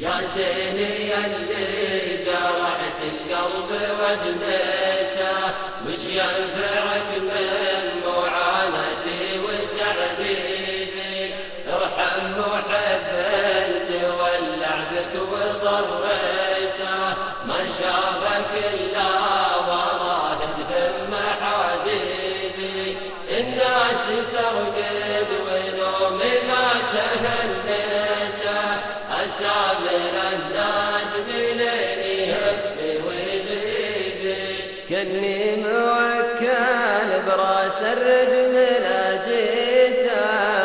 يا زيني اللي جرحت القلب ودميته وش ينفعك من معاناتي وتعذيبي. ارحم محب تولع بك وضريته ما شافك إلا وراه ثم حبيبي. الناس ترقد أسامر النجم لين يهفي ويغيبي كني موكل براس الرجم جيته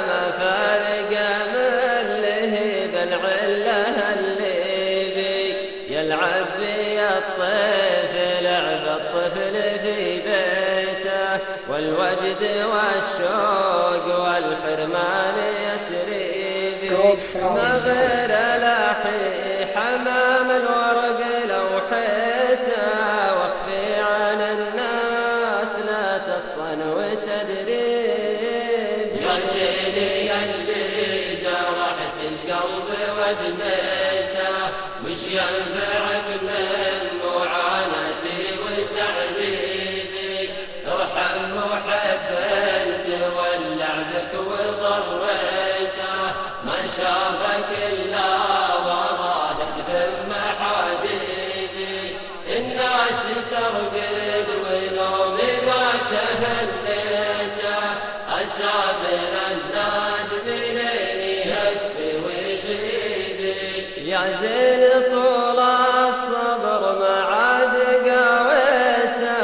ما فارق من لهب العله اللي بي يلعب بي الطفل لعب الطفل في بيته والوجد والشوق والحرمان يسري بي ما زيني اللي جرحت القلب ودميته وش ينفعك من معاناتي وتعذيبي ارحم محب تولع بك وضريته ما شافك الا وراه ثم حبيبي الناس ترقد الصابر النار يا زين طول الصبر ما عاد قويته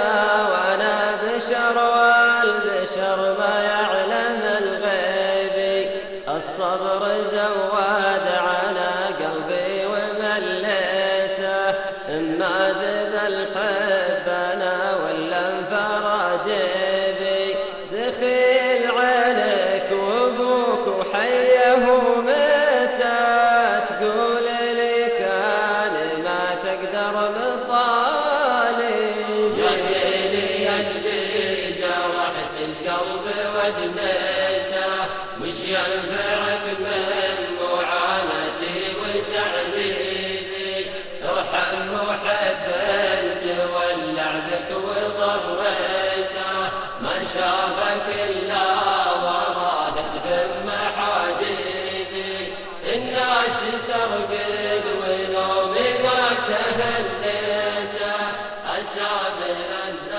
وأنا بشر والبشر ما يعلم الغيب الصبر زواد عاد درب طالب يا زيني اللي جرحت القلب ودميته مش ينفعك من معاناتي وتعذيبي ارحم محب تولع بك وضريته ما شافك إلا وراه تهم حبيبي. الناس ترقي जना